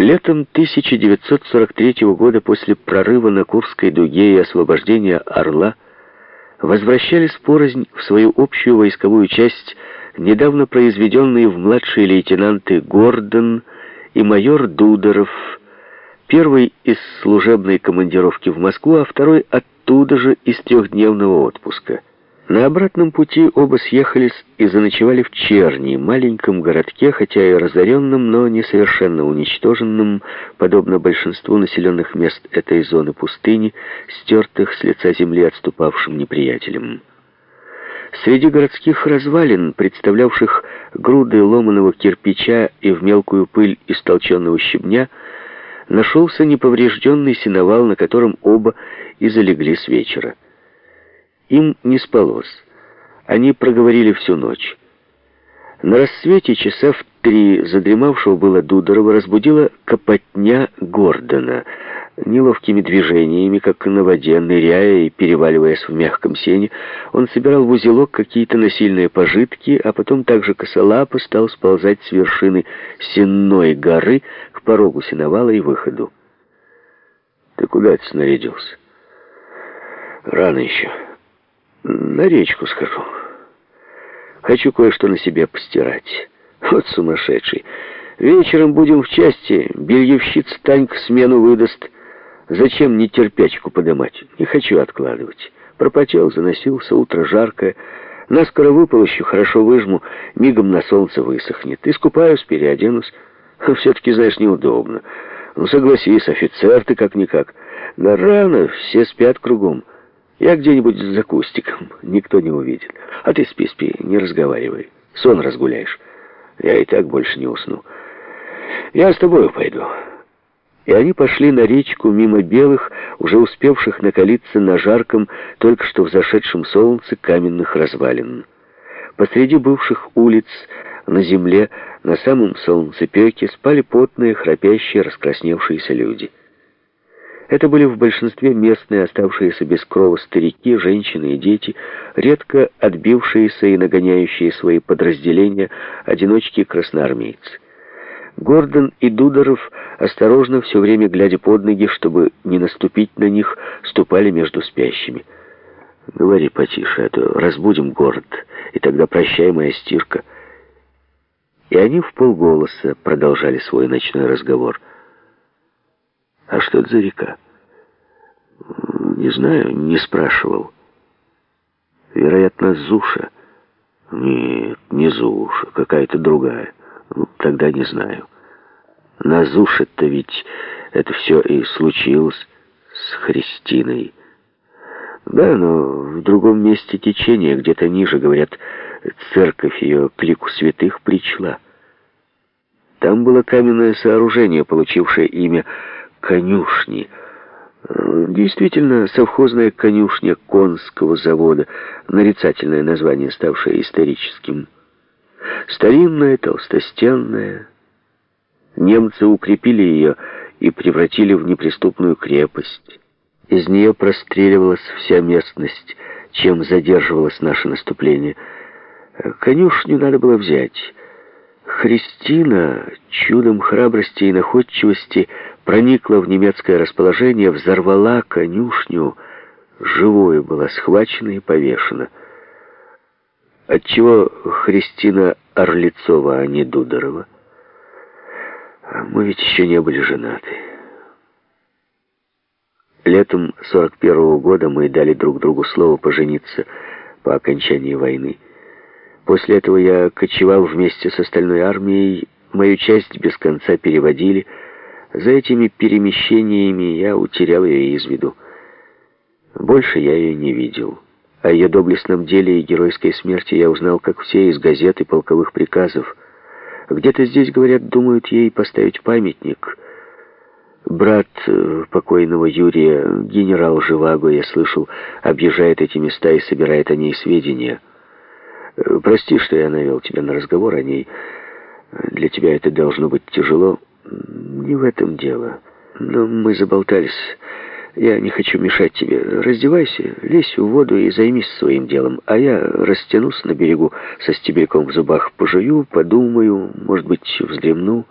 Летом 1943 года после прорыва на Курской дуге и освобождения Орла возвращались порознь в свою общую войсковую часть недавно произведенные в младшие лейтенанты Гордон и майор Дудоров, первый из служебной командировки в Москву, а второй оттуда же из трехдневного отпуска. На обратном пути оба съехались и заночевали в Черни, маленьком городке, хотя и разоренном, но не совершенно уничтоженном, подобно большинству населенных мест этой зоны пустыни, стертых с лица земли отступавшим неприятелем. Среди городских развалин, представлявших груды ломаного кирпича и в мелкую пыль истолченного щебня, нашелся неповрежденный сеновал, на котором оба и залегли с вечера. Им не спалось. Они проговорили всю ночь. На рассвете часа в три задремавшего было Дудорова разбудила копотня Гордона. Неловкими движениями, как на воде, ныряя и переваливаясь в мягком сене, он собирал в узелок какие-то насильные пожитки, а потом также косолапо стал сползать с вершины сенной горы к порогу сеновала и выходу. «Ты куда это снарядился?» «Рано еще». На речку схожу. Хочу кое-что на себе постирать. Вот сумасшедший. Вечером будем в части. Бельевщица Танька смену выдаст. Зачем не терпячку подымать? Не хочу откладывать. Пропотел, заносился, утро жаркое. Наскоро выполощу, хорошо выжму, мигом на солнце высохнет. Искупаюсь, переоденусь. Все-таки, знаешь, неудобно. Ну, согласись, офицер ты как-никак. Да рано, все спят кругом. Я где-нибудь за кустиком, никто не увидит. А ты спи, спи, не разговаривай. Сон разгуляешь. Я и так больше не усну. Я с тобой пойду. И они пошли на речку мимо белых, уже успевших накалиться на жарком, только что взошедшем солнце каменных развалин. Посреди бывших улиц, на земле, на самом солнцепеке спали потные, храпящие, раскрасневшиеся люди. Это были в большинстве местные, оставшиеся без крова старики, женщины и дети, редко отбившиеся и нагоняющие свои подразделения одиночки-красноармейцы. Гордон и Дудоров, осторожно, все время глядя под ноги, чтобы не наступить на них, ступали между спящими. «Говори потише, а то разбудим город, и тогда прощай, моя стирка». И они в полголоса продолжали свой ночной разговор – а что это за река? Не знаю, не спрашивал. Вероятно, Зуша. Нет, не Зуша, какая-то другая. Ну, тогда не знаю. На Зуше-то ведь это все и случилось с Христиной. Да, но в другом месте течения, где-то ниже, говорят, церковь ее к лику святых причла. Там было каменное сооружение, получившее имя конюшни. Действительно, совхозная конюшня конского завода, нарицательное название, ставшее историческим. Старинная, толстостенная. Немцы укрепили ее и превратили в неприступную крепость. Из нее простреливалась вся местность, чем задерживалось наше наступление. Конюшню надо было взять. Христина, чудом храбрости и находчивости, проникла в немецкое расположение, взорвала конюшню, живое была схвачена и повешена. Отчего Христина Орлицова, а не Дудорова? Мы ведь еще не были женаты. Летом 41 -го года мы дали друг другу слово пожениться по окончании войны. После этого я кочевал вместе с остальной армией, мою часть без конца переводили, за этими перемещениями я утерял ее из виду. Больше я ее не видел. О ее доблестном деле и геройской смерти я узнал, как все из газет и полковых приказов. Где-то здесь, говорят, думают ей поставить памятник. Брат э, покойного Юрия, генерал Живаго, я слышал, объезжает эти места и собирает о ней сведения. Э, прости, что я навел тебя на разговор о ней. Для тебя это должно быть тяжело. Не в этом дело. Но мы заболтались. Я не хочу мешать тебе. Раздевайся, лезь в воду и займись своим делом. А я растянусь на берегу со стебельком в зубах, пожую, подумаю, может быть, вздремну.